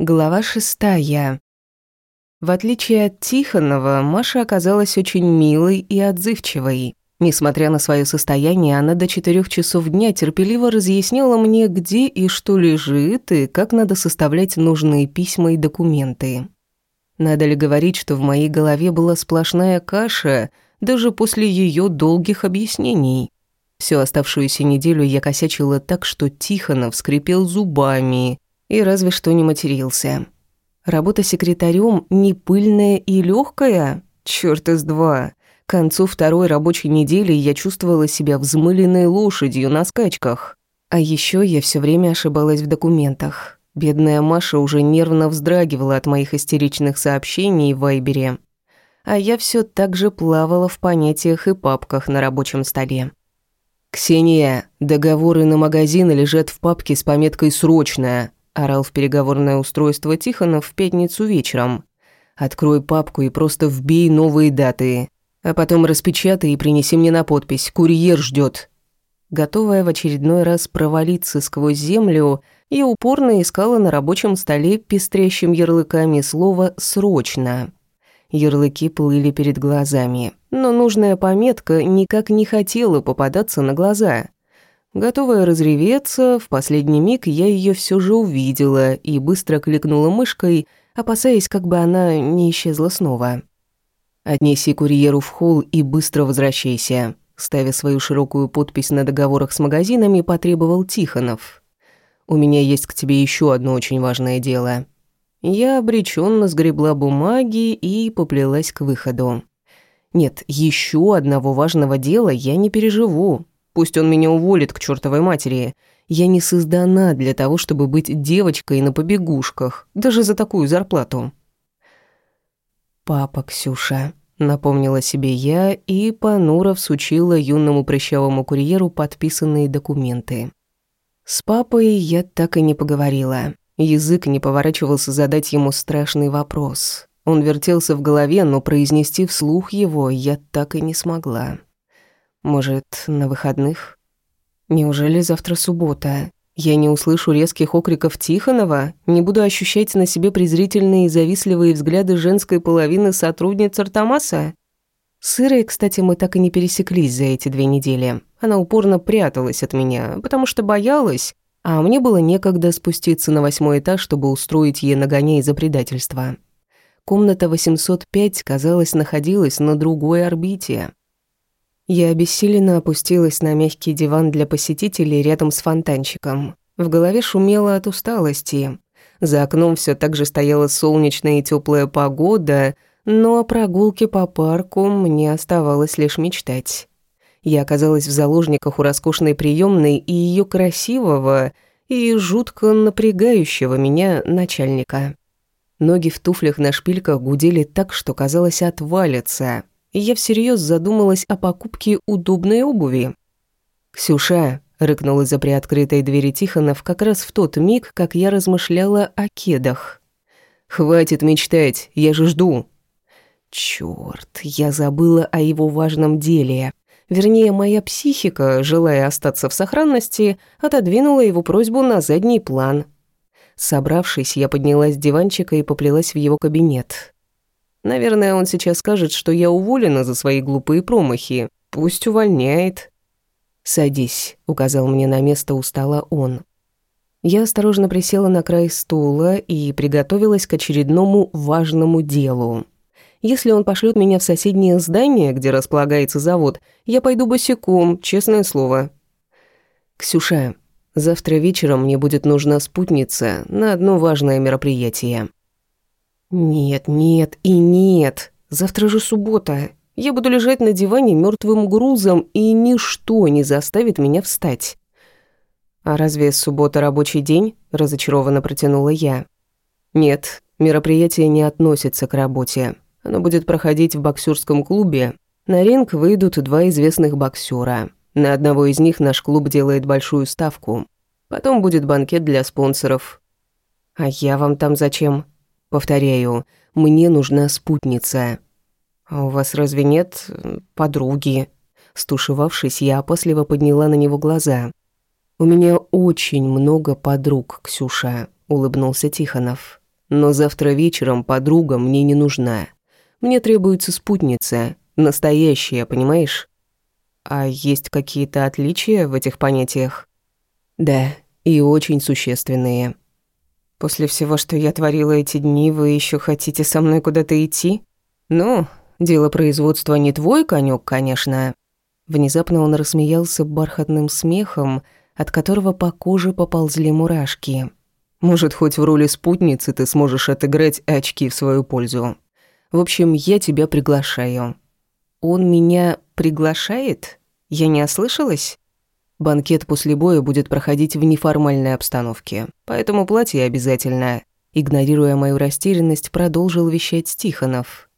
Глава шестая. В отличие от Тихонова, Маша оказалась очень милой и отзывчивой. Несмотря на свое состояние, она до четырех часов дня терпеливо разъясняла мне, где и что лежит, и как надо составлять нужные письма и документы. Надо ли говорить, что в моей голове была сплошная каша, даже после ее долгих объяснений. Всю оставшуюся неделю я косячила так, что Тихонов скрипел зубами и разве что не матерился. Работа секретарем не пыльная и легкая, черт из два. К концу второй рабочей недели я чувствовала себя взмыленной лошадью на скачках. А еще я все время ошибалась в документах. Бедная Маша уже нервно вздрагивала от моих истеричных сообщений в Вайбере. А я все так же плавала в понятиях и папках на рабочем столе. «Ксения, договоры на магазины лежат в папке с пометкой «Срочная», орал в переговорное устройство Тихонов в пятницу вечером. «Открой папку и просто вбей новые даты. А потом распечатай и принеси мне на подпись. Курьер ждет. Готовая в очередной раз провалиться сквозь землю, я упорно искала на рабочем столе пестрящим ярлыками слово «срочно». Ярлыки плыли перед глазами, но нужная пометка никак не хотела попадаться на глаза. Готовая разреветься, в последний миг я ее все же увидела и быстро кликнула мышкой, опасаясь, как бы она не исчезла снова. «Отнеси курьеру в холл и быстро возвращайся», ставя свою широкую подпись на договорах с магазинами, потребовал Тихонов. «У меня есть к тебе еще одно очень важное дело». Я обреченно сгребла бумаги и поплелась к выходу. Нет, еще одного важного дела я не переживу. Пусть он меня уволит к чертовой матери. Я не создана для того, чтобы быть девочкой на побегушках, даже за такую зарплату. «Папа, Ксюша», — напомнила себе я и понуро всучила юному прыщавому курьеру подписанные документы. С папой я так и не поговорила. Язык не поворачивался задать ему страшный вопрос. Он вертелся в голове, но произнести вслух его я так и не смогла. Может, на выходных? Неужели завтра суббота? Я не услышу резких окриков Тихонова, не буду ощущать на себе презрительные и завистливые взгляды женской половины сотрудниц Артамаса? С Ирой, кстати, мы так и не пересеклись за эти две недели. Она упорно пряталась от меня, потому что боялась, а мне было некогда спуститься на восьмой этаж, чтобы устроить ей нагоняй за предательство. Комната 805, казалось, находилась на другой орбите. Я обессиленно опустилась на мягкий диван для посетителей рядом с фонтанчиком. В голове шумело от усталости. За окном все так же стояла солнечная и теплая погода, но о прогулке по парку мне оставалось лишь мечтать. Я оказалась в заложниках у роскошной приемной и ее красивого и жутко напрягающего меня начальника. Ноги в туфлях на шпильках гудели так, что казалось отвалятся — и я всерьез задумалась о покупке удобной обуви. «Ксюша», — рыкнул из-за приоткрытой двери Тихонов как раз в тот миг, как я размышляла о кедах. «Хватит мечтать, я же жду». Чёрт, я забыла о его важном деле. Вернее, моя психика, желая остаться в сохранности, отодвинула его просьбу на задний план. Собравшись, я поднялась с диванчика и поплелась в его кабинет. Наверное, он сейчас скажет, что я уволена за свои глупые промахи. Пусть увольняет. «Садись», — указал мне на место у стола он. Я осторожно присела на край стула и приготовилась к очередному важному делу. Если он пошлет меня в соседнее здание, где располагается завод, я пойду босиком, честное слово. «Ксюша, завтра вечером мне будет нужна спутница на одно важное мероприятие. Нет, нет и нет. Завтра же суббота. Я буду лежать на диване мертвым грузом, и ничто не заставит меня встать. А разве суббота рабочий день? разочарованно протянула я. Нет, мероприятие не относится к работе. Оно будет проходить в боксерском клубе. На ринг выйдут два известных боксера. На одного из них наш клуб делает большую ставку. Потом будет банкет для спонсоров. А я вам там зачем? Повторяю, мне нужна спутница. А у вас разве нет подруги? Стушевавшись, я опасливо подняла на него глаза. У меня очень много подруг, Ксюша, улыбнулся Тихонов. Но завтра вечером подруга мне не нужна. Мне требуется спутница, настоящая, понимаешь? А есть какие-то отличия в этих понятиях? Да, и очень существенные. После всего, что я творила эти дни, вы еще хотите со мной куда-то идти? Ну, дело производства не твой конек, конечно. Внезапно он рассмеялся бархатным смехом, от которого по коже поползли мурашки. Может, хоть в роли спутницы ты сможешь отыграть очки в свою пользу. В общем, я тебя приглашаю. Он меня приглашает? Я не ослышалась? Банкет после боя будет проходить в неформальной обстановке, поэтому платье обязательно. Игнорируя мою растерянность, продолжил вещать Тихонов.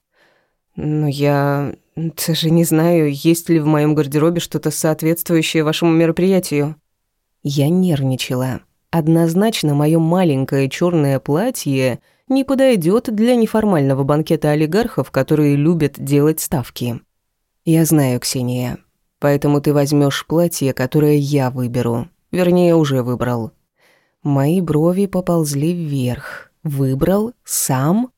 «Но я... даже не знаю, есть ли в моем гардеробе что-то соответствующее вашему мероприятию». Я нервничала. Однозначно, мое маленькое черное платье не подойдет для неформального банкета олигархов, которые любят делать ставки. Я знаю, Ксения. Поэтому ты возьмешь платье, которое я выберу. Вернее, уже выбрал. Мои брови поползли вверх. Выбрал? Сам?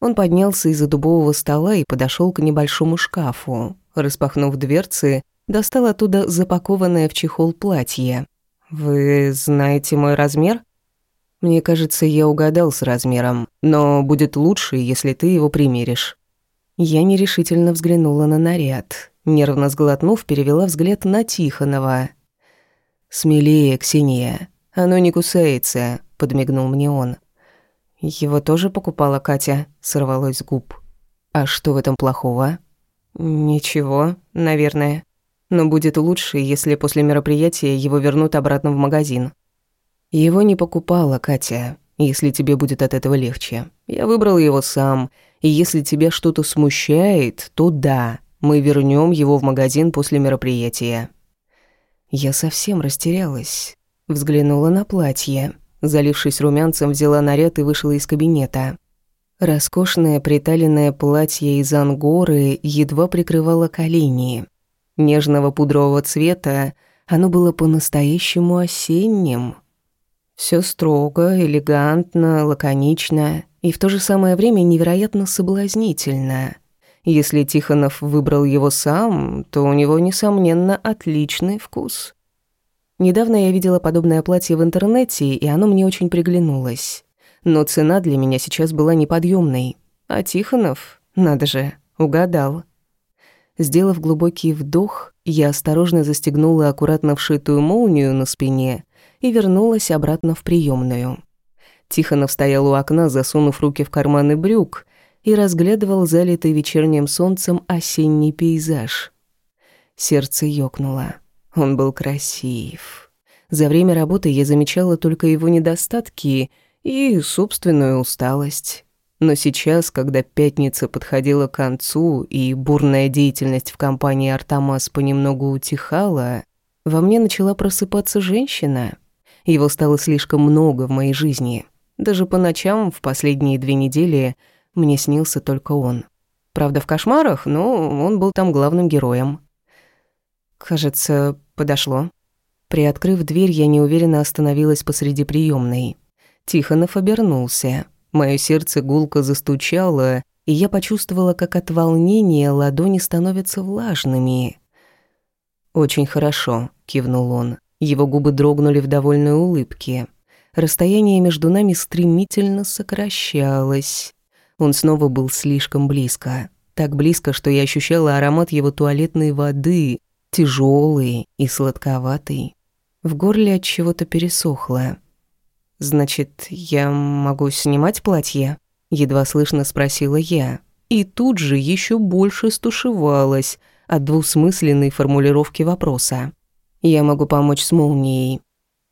Он поднялся из-за дубового стола и подошел к небольшому шкафу. Распахнув дверцы, достал оттуда запакованное в чехол платье. «Вы знаете мой размер?» «Мне кажется, я угадал с размером, но будет лучше, если ты его примеришь». Я нерешительно взглянула на наряд. Нервно сглотнув, перевела взгляд на Тихонова. «Смелее, Ксения. Оно не кусается», — подмигнул мне он. «Его тоже покупала Катя», — сорвалось с губ. «А что в этом плохого?» «Ничего, наверное. Но будет лучше, если после мероприятия его вернут обратно в магазин». Его не покупала Катя, если тебе будет от этого легче. Я выбрал его сам, и если тебя что-то смущает, то да, мы вернем его в магазин после мероприятия. Я совсем растерялась. Взглянула на платье. Залившись румянцем, взяла наряд и вышла из кабинета. Роскошное приталенное платье из ангоры едва прикрывало колени. Нежного пудрового цвета, оно было по-настоящему осенним – все строго, элегантно, лаконично и в то же самое время невероятно соблазнительно. Если Тихонов выбрал его сам, то у него, несомненно, отличный вкус. Недавно я видела подобное платье в интернете, и оно мне очень приглянулось. Но цена для меня сейчас была неподъемной. А Тихонов, надо же, угадал. Сделав глубокий вдох, я осторожно застегнула аккуратно вшитую молнию на спине и вернулась обратно в приемную. Тихонов стоял у окна, засунув руки в карманы брюк, и разглядывал залитый вечерним солнцем осенний пейзаж. Сердце ёкнуло. Он был красив. За время работы я замечала только его недостатки и собственную усталость. Но сейчас, когда пятница подходила к концу и бурная деятельность в компании «Артамас» понемногу утихала, во мне начала просыпаться женщина — его стало слишком много в моей жизни. Даже по ночам в последние две недели мне снился только он. Правда, в кошмарах, но он был там главным героем. Кажется, подошло. Приоткрыв дверь, я неуверенно остановилась посреди приемной. Тихонов обернулся. Моё сердце гулко застучало, и я почувствовала, как от волнения ладони становятся влажными. «Очень хорошо», — кивнул он. Его губы дрогнули в довольной улыбке. Расстояние между нами стремительно сокращалось. Он снова был слишком близко. Так близко, что я ощущала аромат его туалетной воды, тяжелый и сладковатый. В горле от чего-то пересохло. «Значит, я могу снимать платье?» Едва слышно спросила я. И тут же еще больше стушевалась от двусмысленной формулировки вопроса. Я могу помочь с молнией».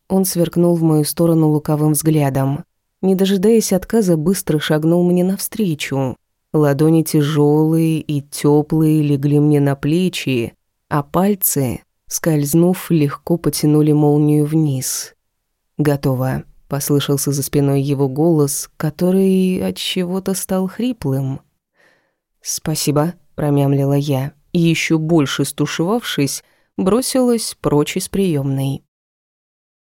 Он сверкнул в мою сторону лукавым взглядом. Не дожидаясь отказа, быстро шагнул мне навстречу. Ладони тяжелые и теплые легли мне на плечи, а пальцы, скользнув, легко потянули молнию вниз. «Готово», — послышался за спиной его голос, который от чего-то стал хриплым. «Спасибо», — промямлила я, и еще больше стушевавшись, бросилась прочь из приемной.